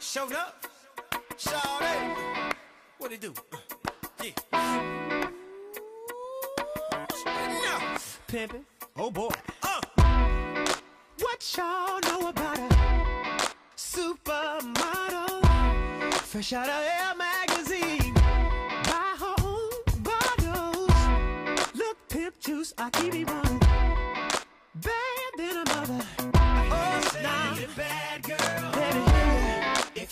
Showed up. Shawty. What'd it do? Uh, yeah. Now. Pimpin'. Oh boy. Uh. What y'all know about a supermodel? Fresh out of Air Magazine. Buy her own bottles. Look, pimp juice, I keep it running. Bad than a mother. Oh, now. bad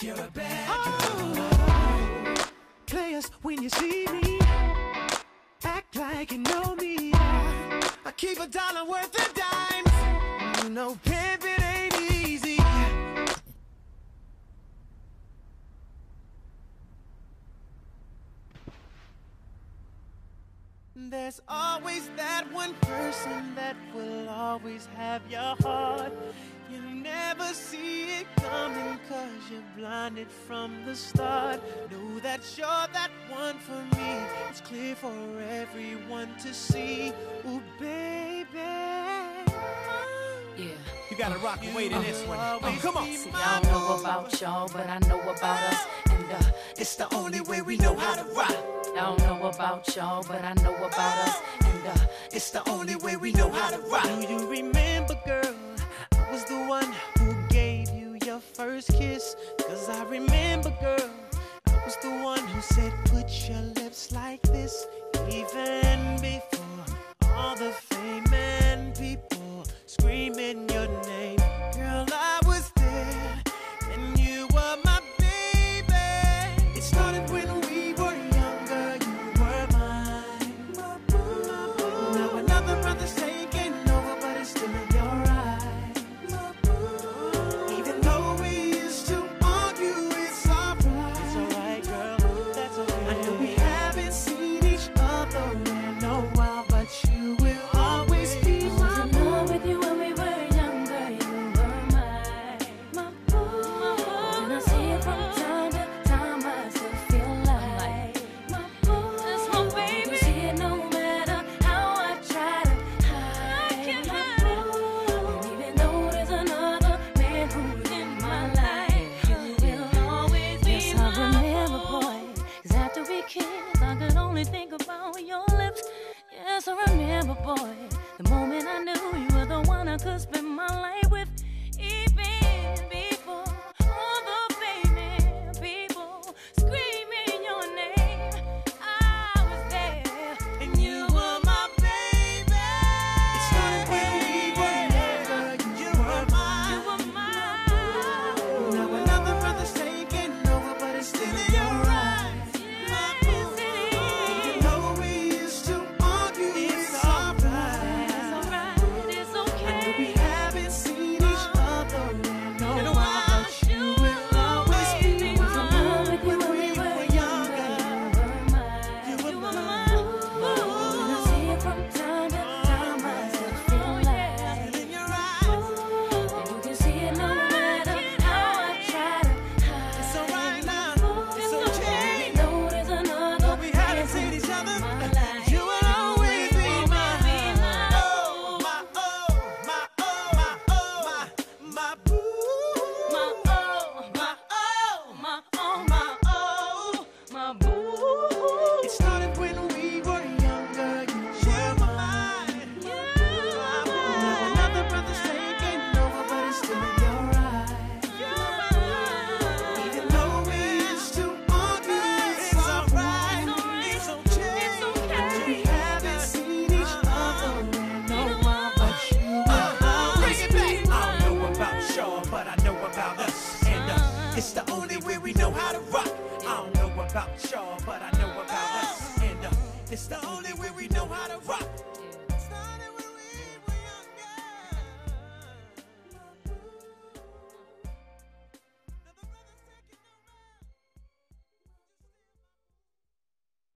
you're a bad oh. girl. Players, when you see me, act like you know me. I keep a dollar worth of dimes. You know, pimping ain't easy. There's always that one person that will always have your heart. You never see it coming blinded from the start. Know that you're that one for me. It's clear for everyone to see. Ooh, baby. Yeah. You gotta rock and wait in this one. Oh, come on. See, I don't know about y'all, but I know about us. And uh, it's the only way we know how to rock. I don't know about y'all, but I know about us. And uh, it's the only way we know how to rock. Do you remember? your lips like this even before think about your lips. Yes, I remember, boy. my about y'all, but I know about us. And uh, it's the only way we know how to rock.